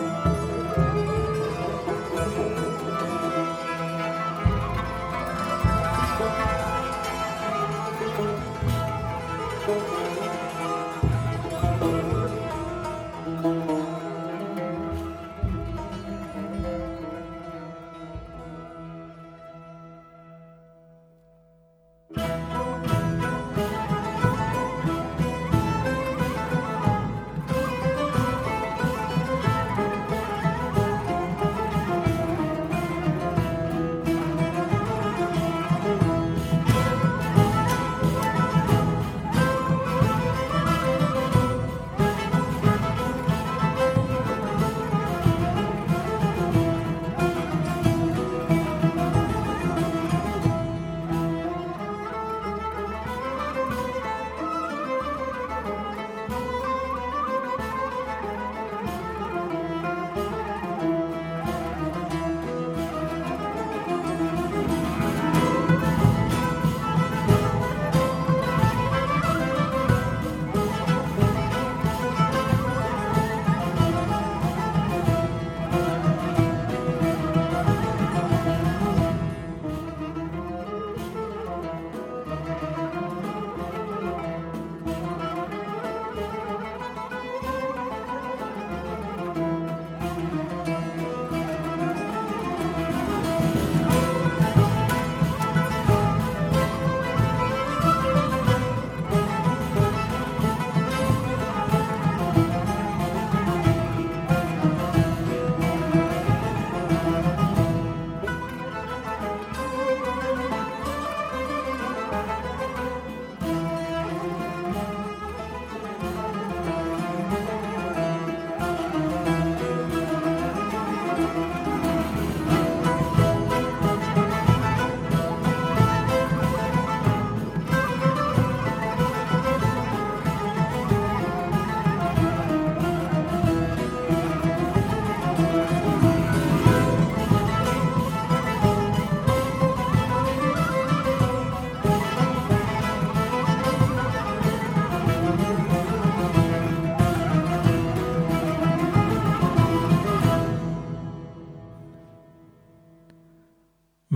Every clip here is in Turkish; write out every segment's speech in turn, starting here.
Bye.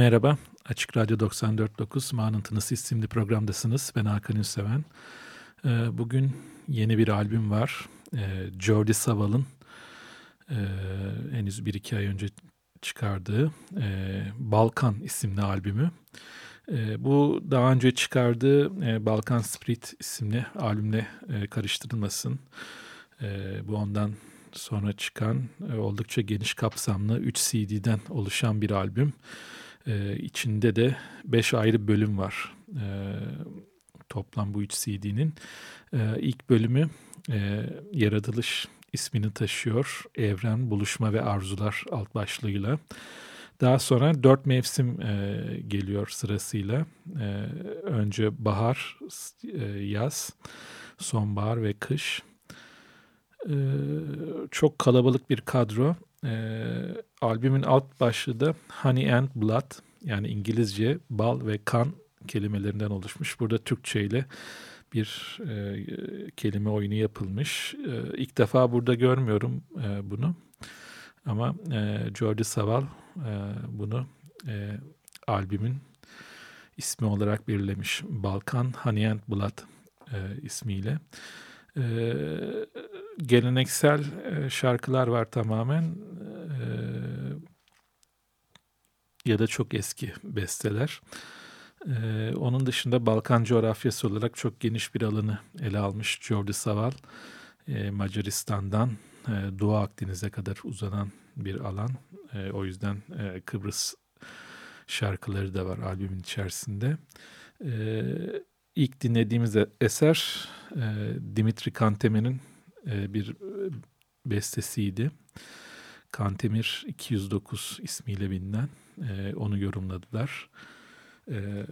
Merhaba, Açık Radyo 94.9 Manıntınız isimli programdasınız. Ben Hakan Ünseven. Ee, bugün yeni bir albüm var. Ee, Jordi Saval'ın e, henüz bir iki ay önce çıkardığı e, Balkan isimli albümü. E, bu daha önce çıkardığı Balkan Spirit isimli albümle karıştırılmasın. Bu ondan sonra çıkan oldukça geniş kapsamlı 3 CD'den oluşan bir albüm. E, içinde de beş ayrı bölüm var. E, toplam bu üç CD'nin. E, ilk bölümü e, Yaratılış ismini taşıyor. Evren, Buluşma ve Arzular alt başlığıyla. Daha sonra dört mevsim e, geliyor sırasıyla. E, önce bahar, e, yaz, sonbahar ve kış. E, çok kalabalık bir kadro. E, albümün alt başlığı da Honey and Blood yani İngilizce bal ve kan kelimelerinden oluşmuş. Burada Türkçe ile bir e, kelime oyunu yapılmış. E, ilk defa burada görmüyorum e, bunu. Ama e, Jordi Saval e, bunu e, albümün ismi olarak belirlemiş. Balkan Honey and Blood e, ismiyle. E, geleneksel e, şarkılar var tamamen. E, ya da çok eski besteler. Ee, onun dışında Balkan coğrafyası olarak çok geniş bir alanı ele almış Jordi Saval. Macaristan'dan e, Doğu Akdeniz'e kadar uzanan bir alan. E, o yüzden e, Kıbrıs şarkıları da var albümün içerisinde. E, ilk dinlediğimiz eser e, Dimitri Kantemen'in e, bir bestesiydi. Kantemir 209 ismiyle bilinen e, onu yorumladılar. E,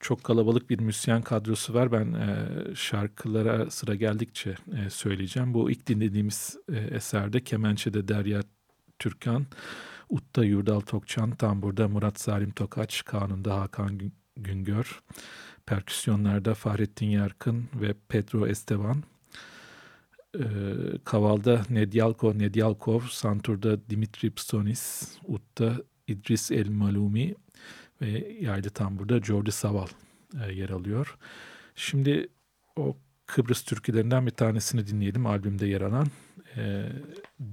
çok kalabalık bir müzisyen kadrosu var. Ben e, şarkılara sıra geldikçe e, söyleyeceğim. Bu ilk dinlediğimiz e, eserde Kemençe'de Derya Türkan, Utta Yurdal Tokçan, Tambur'da Murat Salim Tokaç, Kanun'da Hakan Güngör, perküsyonlarda Fahrettin Yarkın ve Pedro Esteban, e, Kaval'da Nedyalko Nedyalkov, Santur'da Dimitri Pstonis, Utta İdris El Malumi ve yaylı tamburda Jordi Saval e, yer alıyor. Şimdi o Kıbrıs türkülerinden bir tanesini dinleyelim albümde yer alan. E,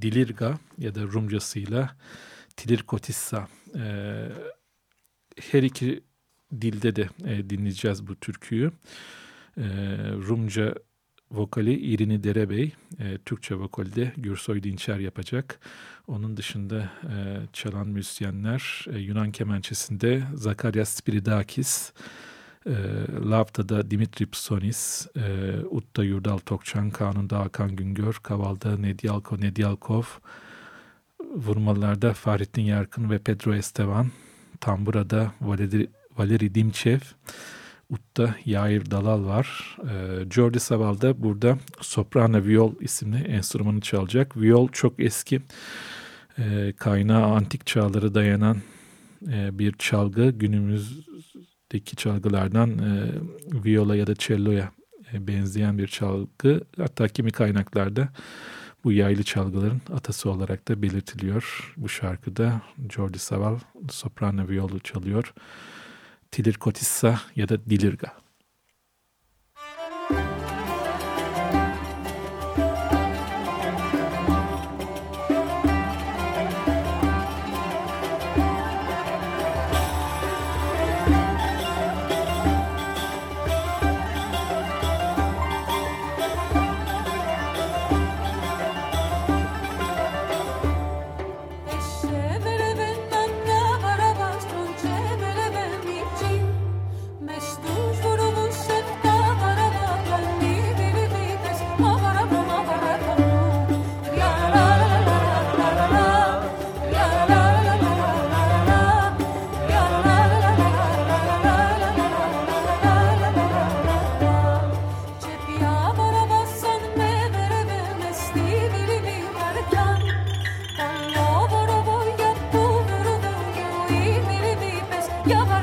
Dilirga ya da Rumcasıyla Tilirkotissa. E, her iki dilde de e, dinleyeceğiz bu türküyü. E, Rumca vokali İrini Derebey, e, Türkçe vokali de Gürsoy Dinçer yapacak. Onun dışında e, çalan müzisyenler e, Yunan kemençesinde Zakarias Spiridakis, e, Lavta'da Dimitri Psonis, e, Utta Yurdal Tokçan, Kanun'da Hakan Güngör, Kaval'da Nedyalko Nedyalkov, Vurmalılar'da Fahrettin Yarkın ve Pedro Esteban, Tambura'da Valeri, Valeri Dimçev, Utta Yair Dalal var. E, Jordi Saval da burada soprano viol isimli enstrümanı çalacak. Viol çok eski e, kaynağı antik çağlara dayanan e, bir çalgı. Günümüzdeki çalgılardan e, viola ya da cello'ya e, benzeyen bir çalgı. Hatta kimi kaynaklarda bu yaylı çalgıların atası olarak da belirtiliyor. Bu şarkıda Jordi Saval soprano violu çalıyor. Tilirkotissa ya da Dilirga. You're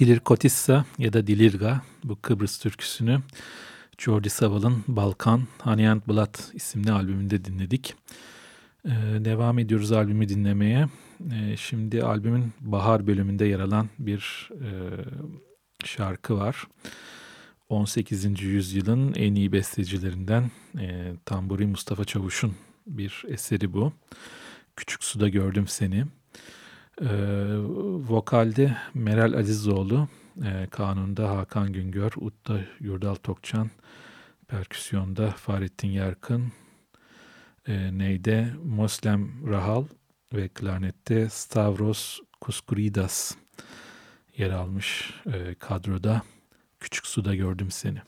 Dilir Kotissa ya da Dilirga bu Kıbrıs türküsünü Jordi Saval'ın Balkan Honey and Blood isimli albümünde dinledik. Ee, devam ediyoruz albümü dinlemeye. Ee, şimdi albümün Bahar bölümünde yer alan bir e, şarkı var. 18. yüzyılın en iyi bestecilerinden e, Tamburi Mustafa Çavuş'un bir eseri bu. Küçük Suda Gördüm Seni. E, vokalde Meral Azizoğlu, e, kanunda Hakan Güngör, Utta Yurdal Tokçan, perküsyonda Fahrettin Yarkın, e, neyde Moslem Rahal ve klarnette Stavros Kuskuridas yer almış e, kadroda. Küçük suda gördüm seni.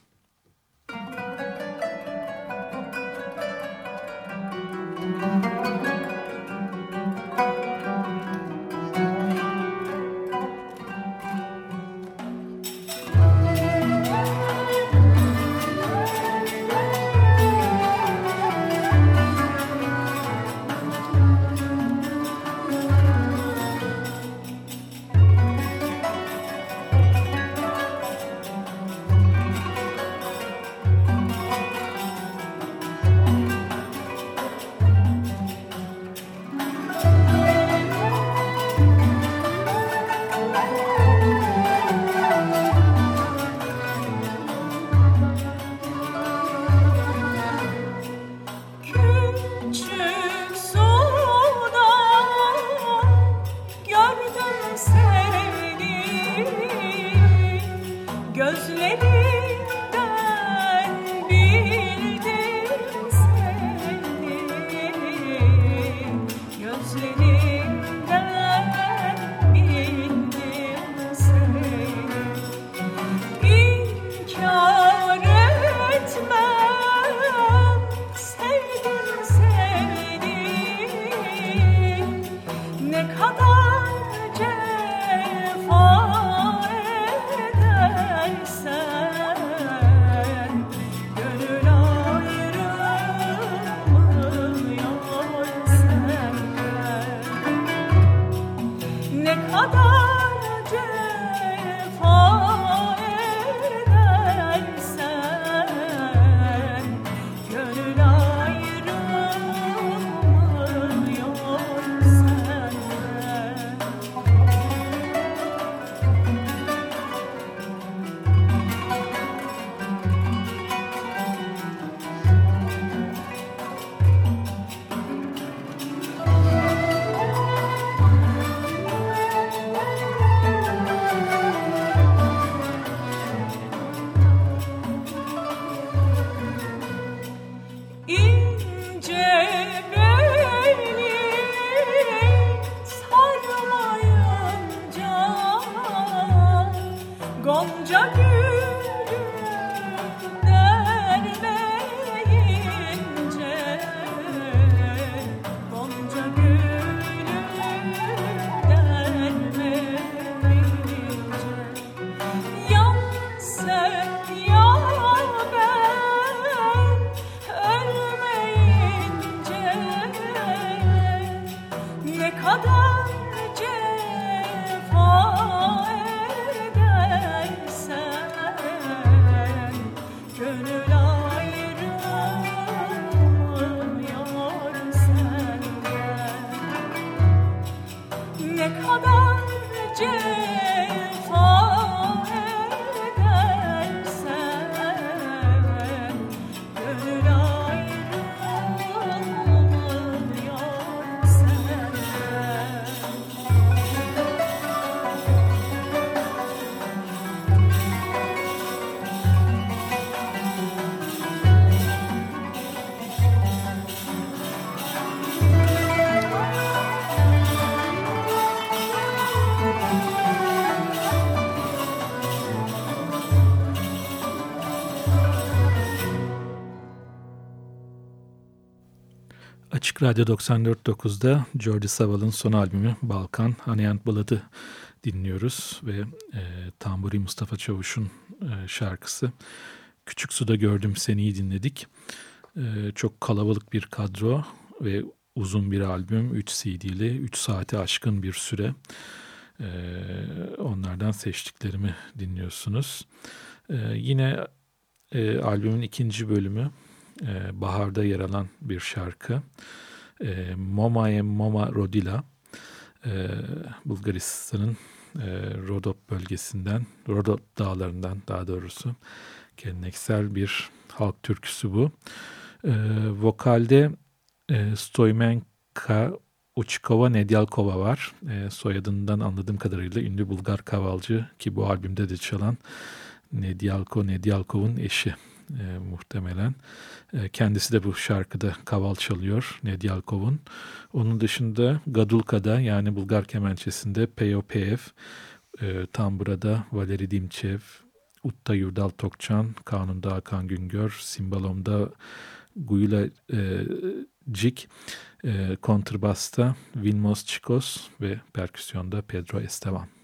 Radyo 94.9'da Jordi Saval'ın son albümü Balkan Honey Blood'ı dinliyoruz ve e, Tamburi Mustafa Çavuş'un e, şarkısı Küçük Suda Gördüm Seni'yi dinledik. E, çok kalabalık bir kadro ve uzun bir albüm, 3 CD'li, 3 saati aşkın bir süre. E, onlardan seçtiklerimi dinliyorsunuz. E, yine e, albümün ikinci bölümü e, Bahar'da yer alan bir şarkı. E, Momaye Moma Rodila. E, Bulgaristan'ın e, Rodop bölgesinden, Rodop dağlarından daha doğrusu geleneksel bir halk türküsü bu. E, vokalde e, Stoymenka Uçkova Nedyalkova var. E, soyadından anladığım kadarıyla ünlü Bulgar kavalcı ki bu albümde de çalan Nedyalko Nedyalkov'un eşi e, muhtemelen. E, kendisi de bu şarkıda kaval çalıyor Nedyalkov'un. Onun dışında Gadulka'da yani Bulgar kemençesinde Peyopeev, e, Tambura'da Valeri Dimçev, Utta Yurdal Tokçan, Kanun'da Hakan Güngör, Simbalom'da Guyula e, Cik, e, kontrbasta Vilmos Chikos ve perküsyonda Pedro Esteban.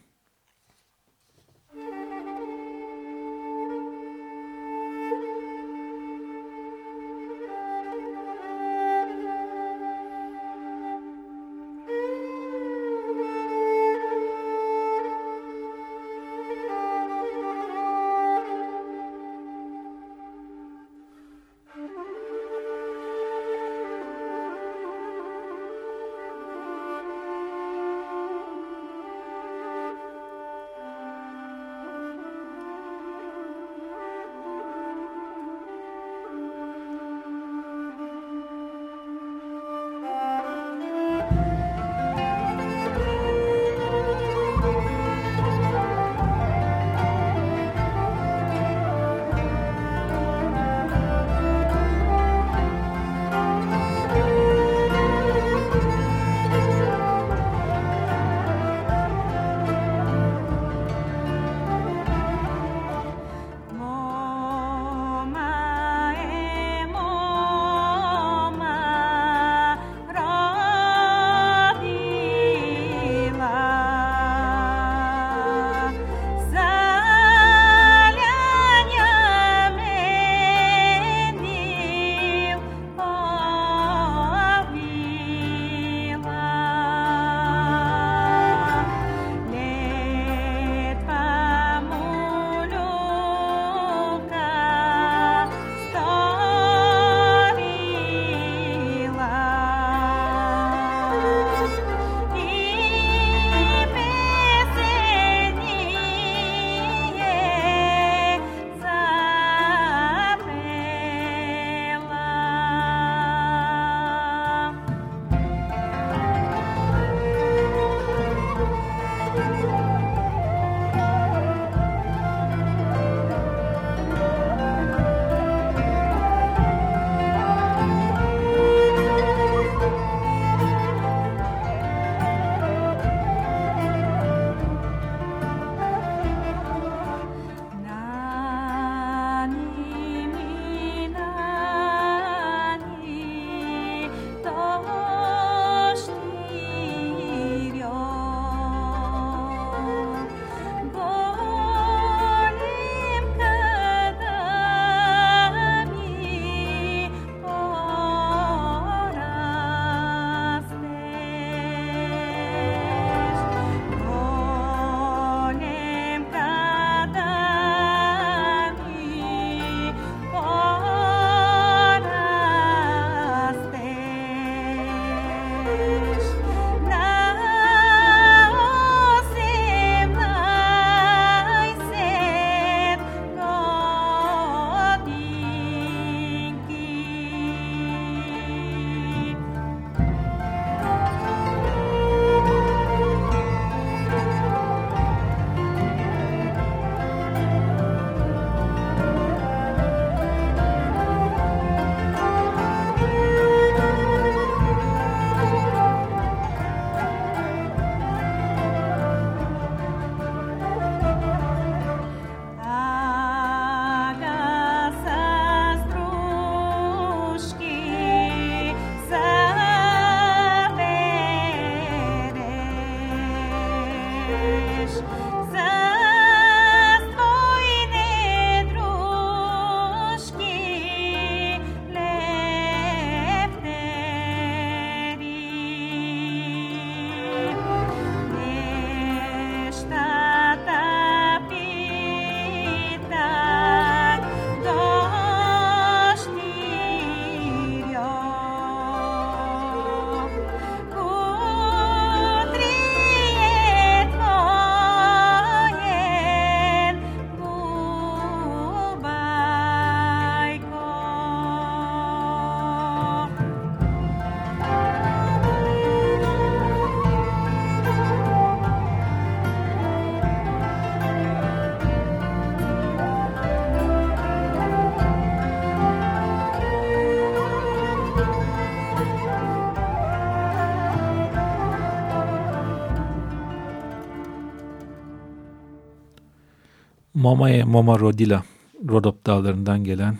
Momae Moma Rodila Rodop dağlarından gelen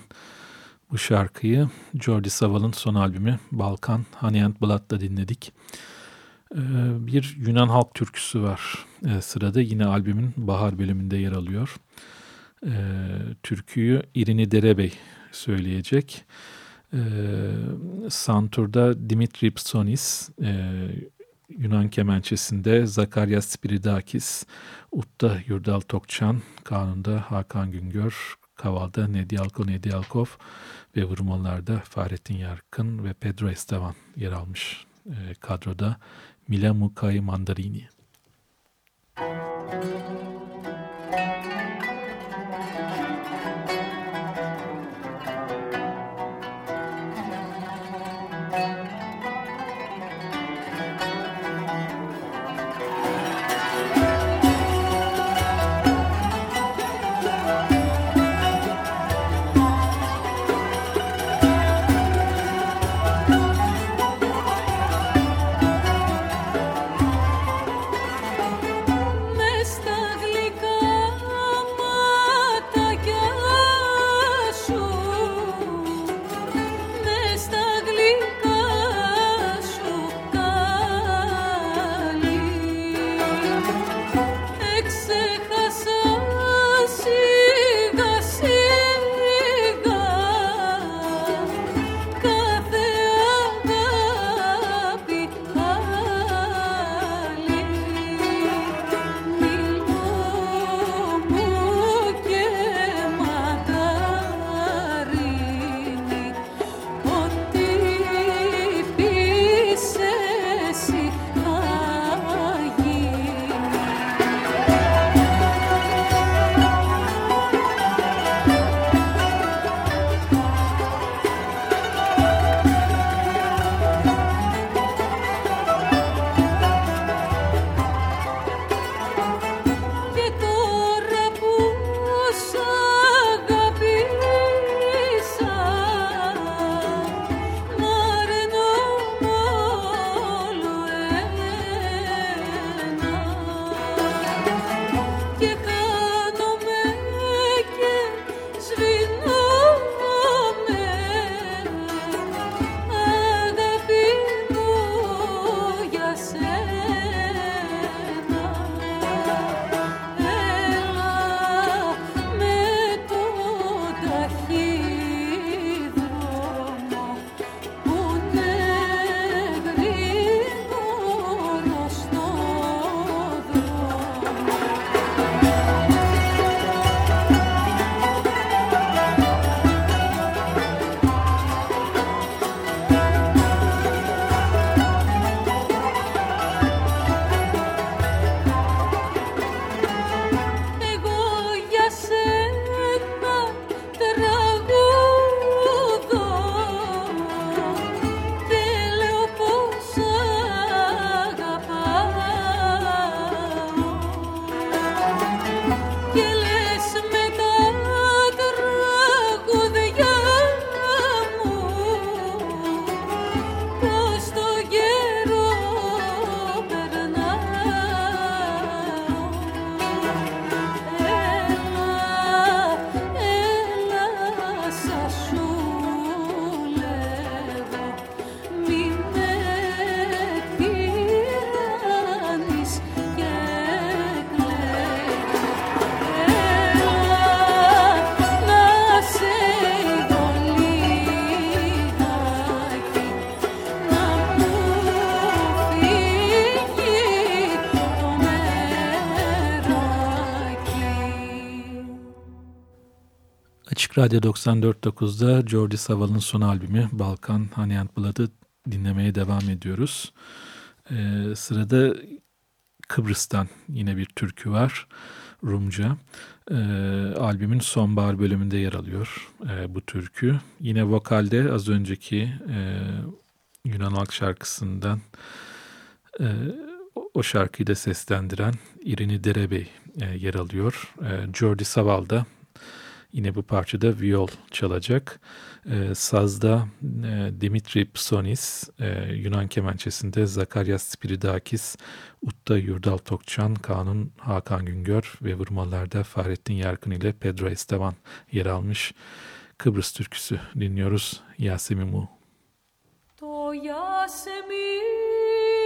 bu şarkıyı Jordi Saval'ın son albümü Balkan Honey and Blood'da dinledik. Ee, bir Yunan halk türküsü var ee, sırada yine albümün bahar bölümünde yer alıyor. Ee, türküyü İrini Derebey söyleyecek. Santur'da Dimitri Psonis, e, Yunan kemençesinde Zakarya Spiridakis, Utta Yurdal Tokçan, Kanun'da Hakan Güngör, Kaval'da Nedialko Nedialkov ve vurmalarda Fahrettin Yarkın ve Pedro Esteban yer almış e, kadroda Mila Mukai Mandarini. Müzik Radyo 94.9'da Jordi Saval'ın son albümü Balkan Honey and Blood'ı dinlemeye devam ediyoruz. Ee, sırada Kıbrıs'tan yine bir türkü var. Rumca. Ee, albümün sonbahar bölümünde yer alıyor e, bu türkü. Yine vokalde az önceki e, Yunan halk şarkısından e, o şarkıyı da seslendiren İrini Derebey e, yer alıyor. E, Jordi Saval da Yine bu parçada viol çalacak. E, sazda e, Dimitri Psonis, e, Yunan kemençesinde Zakaryas Spiridakis, Utta Yurdal Tokçan, Kanun Hakan Güngör ve vurmalarda Fahrettin Yarkın ile Pedro Esteban yer almış. Kıbrıs türküsü dinliyoruz. Yasemimu. To Yasemin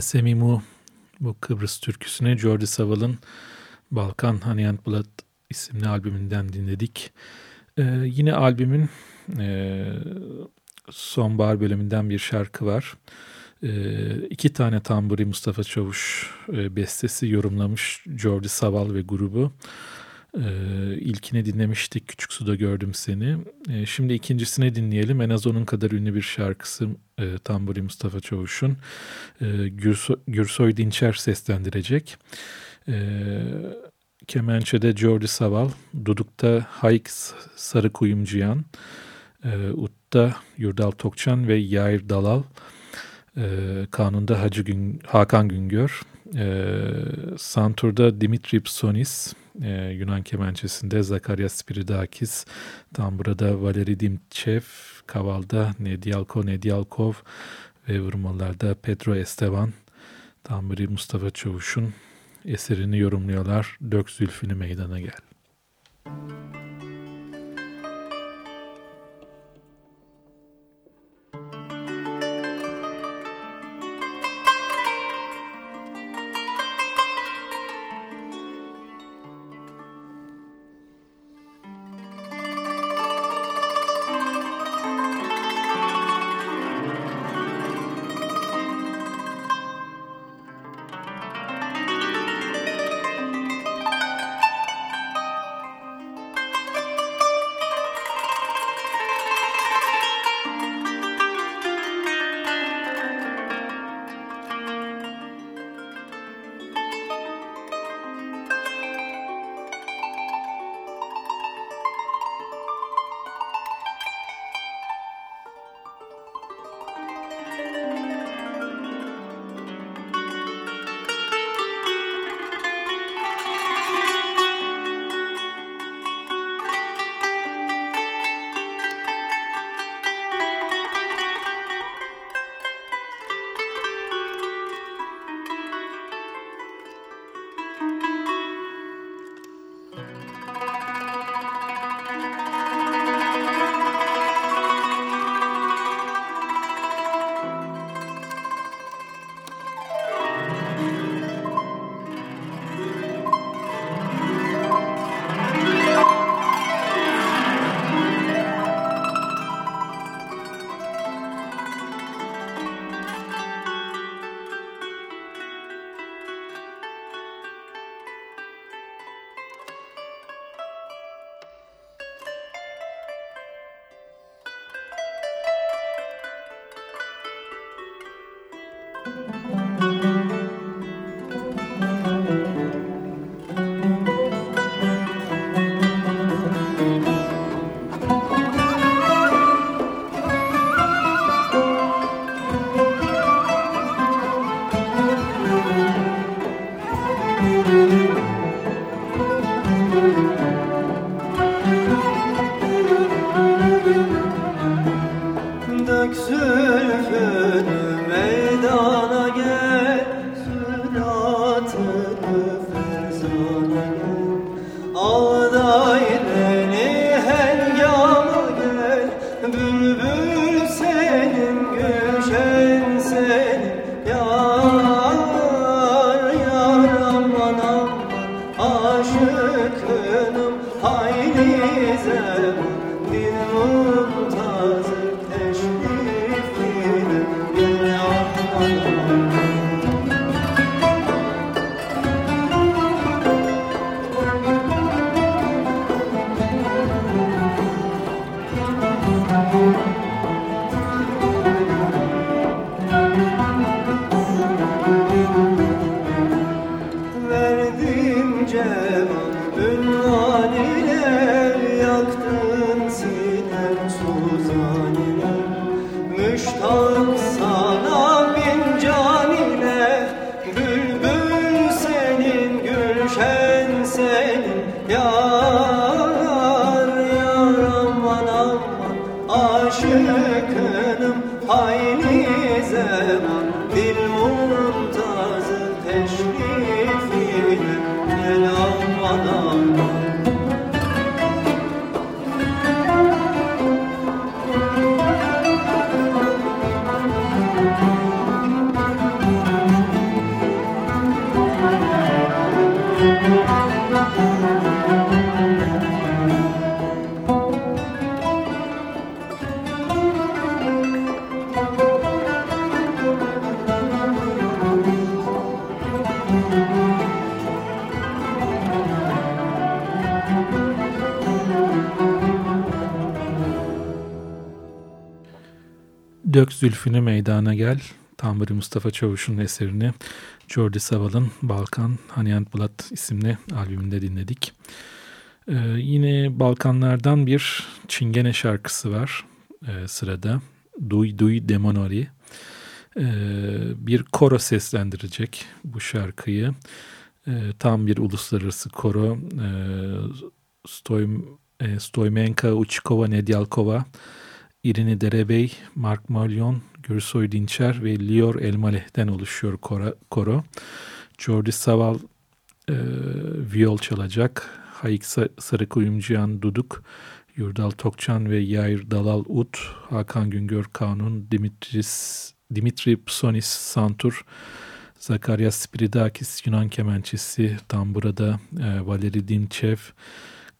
Esemimu bu Kıbrıs türküsüne Jordi Saval'ın Balkan Honey and Blood isimli albümünden dinledik. Ee, yine albümün e, sonbahar bölümünden bir şarkı var. Ee, iki tane tamburi Mustafa Çavuş e, bestesi yorumlamış Jordi Saval ve grubu. Ee, ilkini dinlemiştik Küçük Suda Gördüm Seni. Ee, şimdi ikincisini dinleyelim. En az onun kadar ünlü bir şarkısı e, Tamburi Mustafa Çavuş'un. E, Gürsoy, Dinçer seslendirecek. E, Kemençe'de Jordi Saval, Duduk'ta Hayk Sarı Kuyumcuyan, e, Ut'ta Yurdal Tokçan ve Yair Dalal, e, Kanun'da Hacı Gün, Hakan Güngör, Santur'da Dimitri Psonis, e, Yunan kemençesinde Zakarias Spiridakis, Tambura'da Valeri Dimçev, Kaval'da Nedialko Nedialkov ve vurmalarda Pedro Esteban, Tamburi Mustafa Çavuş'un eserini yorumluyorlar. Dök zülfünü meydana gel. Dök Zülfünü Meydana Gel, Tamburi Mustafa Çavuş'un eserini Jordi Saval'ın Balkan Honey and Blood isimli albümünde dinledik. Ee, yine Balkanlardan bir Çingene şarkısı var e, sırada. Duy Duy Demonori. Ee, bir koro seslendirecek bu şarkıyı. Ee, tam bir uluslararası koro. Ee, Stoy, e, Stoymenka Uchikova Nedyalkova İrini Derebey, Mark Malyon, Gürsoy Dinçer ve Lior Elmaleh'ten oluşuyor koro. Jordi Saval e, viyol çalacak. Hayik Sarı Kuyumcuyan Duduk, Yurdal Tokçan ve Yair Dalal Ut, Hakan Güngör Kanun, Dimitris, Dimitri Psonis Santur, Zakaria Spiridakis Yunan kemençesi, Tambura'da e, Valeri Dinçev,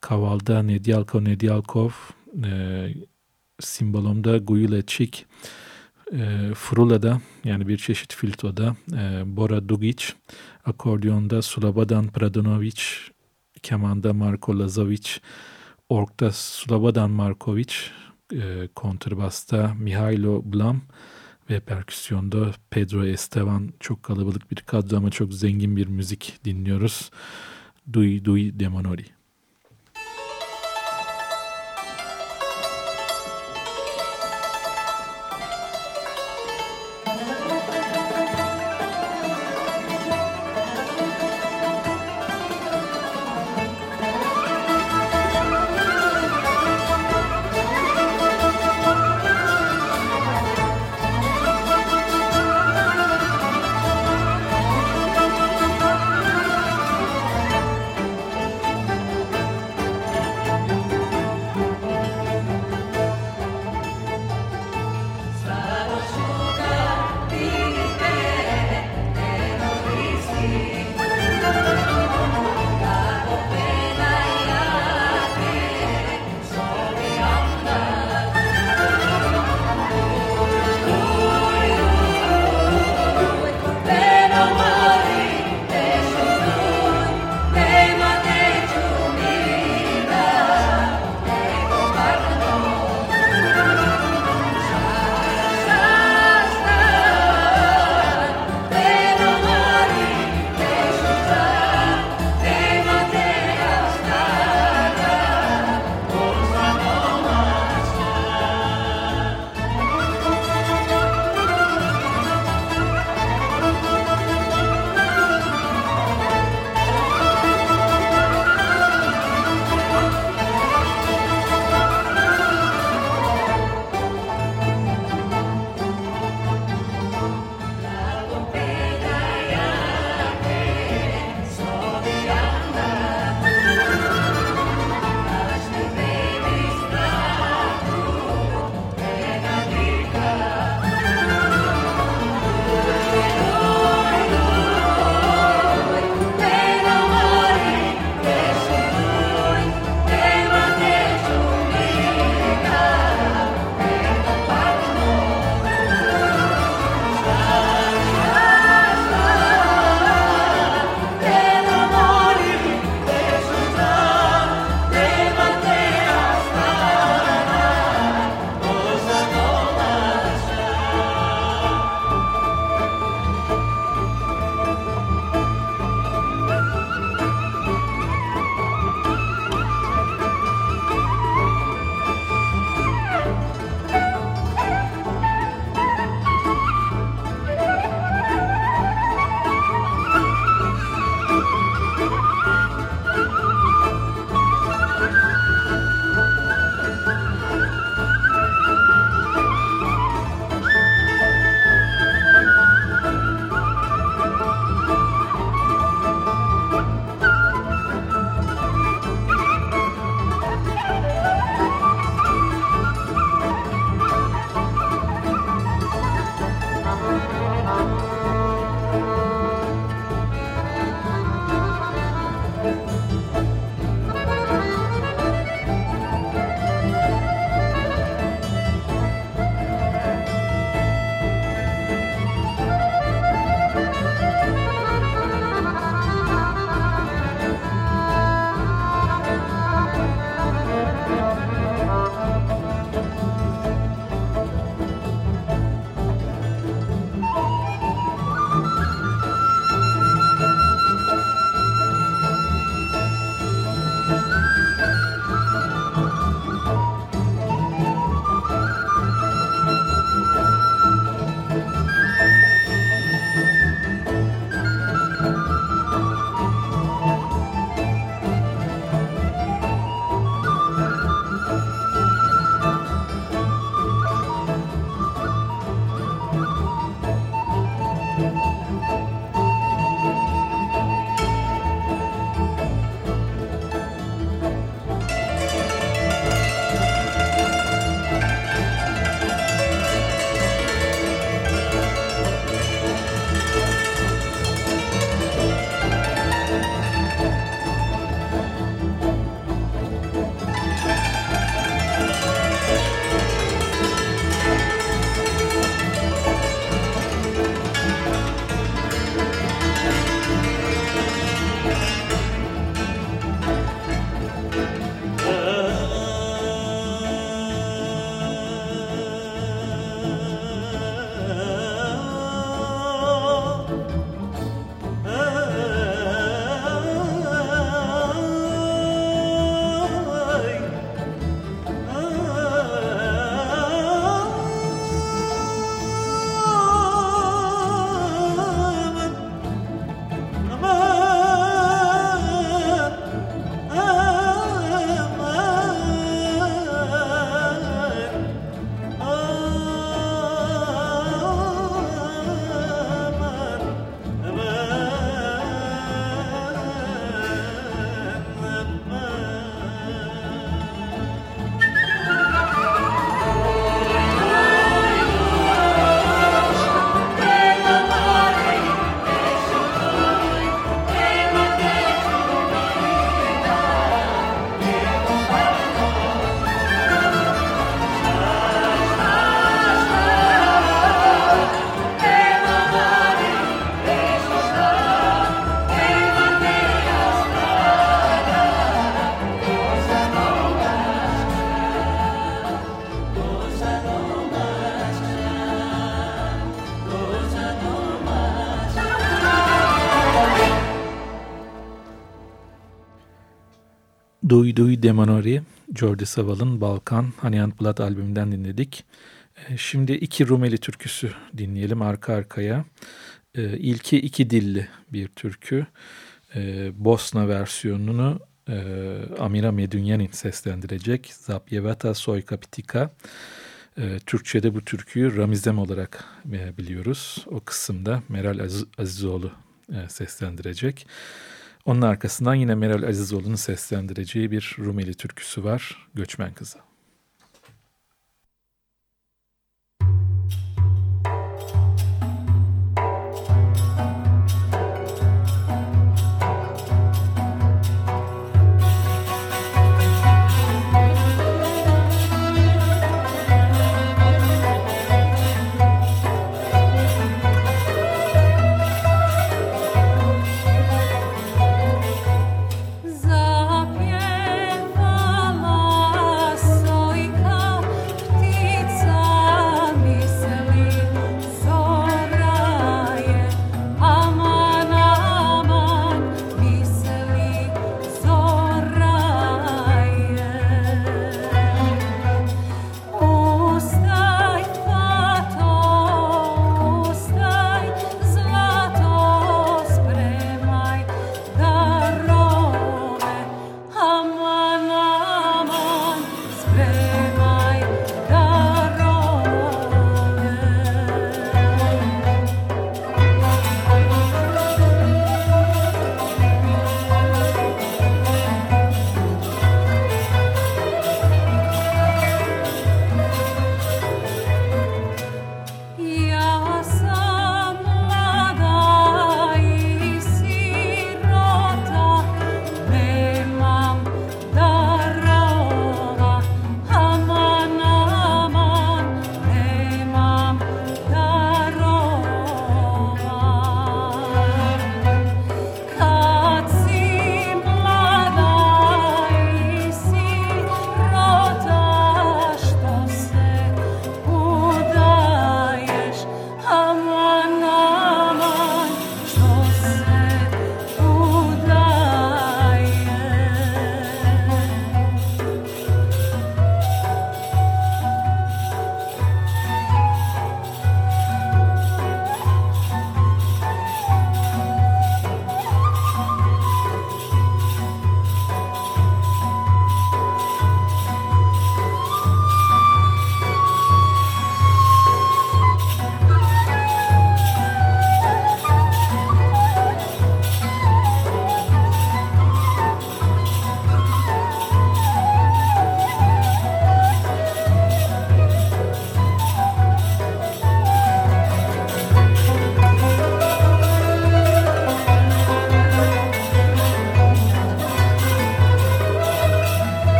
Kaval'da Nedyalko Nedyalkov, e, Simbolom'da Guyule Çik, e, Frula'da yani bir çeşit filtoda e, Bora Dugic, akordiyonda Sulabadan Pradonovic, kemanda Marko Lazovic, orkta Sulabadan Markovic, e, kontrbasta Mihailo Blam ve perküsyonda Pedro Esteban. Çok kalabalık bir kadro ama çok zengin bir müzik dinliyoruz. Dui Dui Demonori. Duy Duy Demonori, Jordi Saval'ın Balkan Honey and Blood albümünden dinledik. E, şimdi iki Rumeli türküsü dinleyelim arka arkaya. E, ilki iki dilli bir türkü. E, Bosna versiyonunu Amira Medunyanin seslendirecek. Zapyevata Soykapitika. Türkçe'de bu türküyü Ramizem olarak biliyoruz. O kısımda Meral Azizoğlu seslendirecek. Onun arkasından yine Meral Azizoğlu'nun seslendireceği bir Rumeli türküsü var. Göçmen Kızı.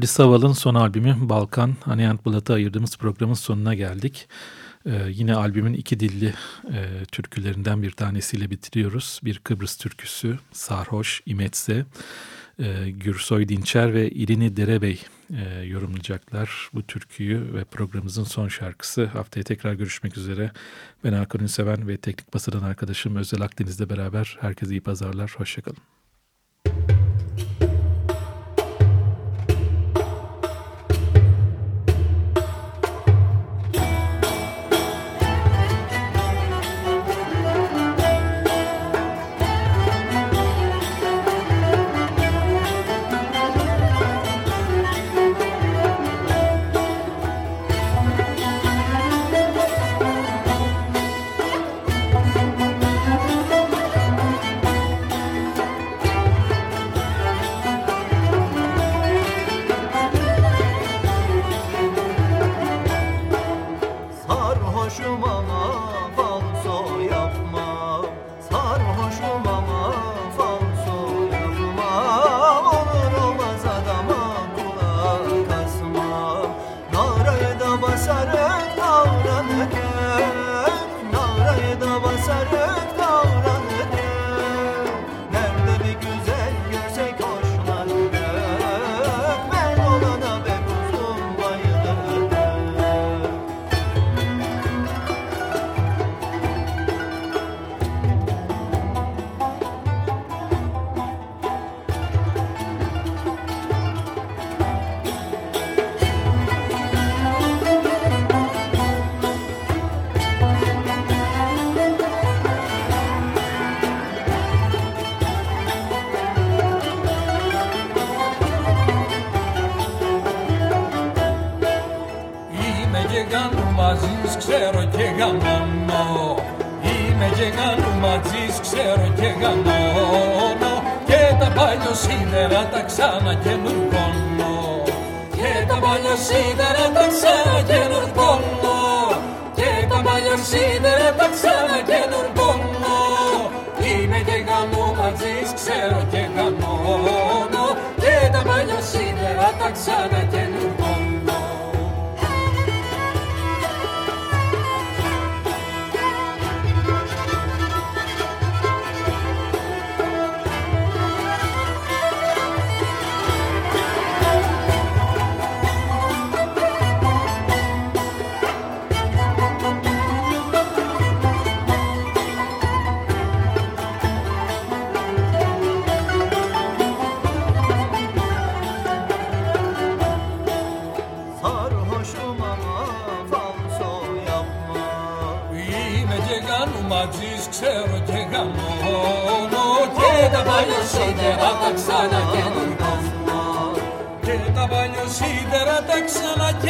Jordi Saval'ın son albümü Balkan, and Blood'a ayırdığımız programın sonuna geldik. Ee, yine albümün iki dilli e, türkülerinden bir tanesiyle bitiriyoruz. Bir Kıbrıs türküsü, Sarhoş, İmetse, e, Gürsoy Dinçer ve İrini Derebey e, yorumlayacaklar bu türküyü ve programımızın son şarkısı. Haftaya tekrar görüşmek üzere. Ben Hakan Ünseven ve Teknik Bası'dan arkadaşım Özel Akdeniz'le beraber herkese iyi pazarlar. Hoşçakalın. baksana kendine τα σίδερα τα ξανακαινουργώσμα. Και τα παλιό σίδερα τα ξανακαινουργώσμα.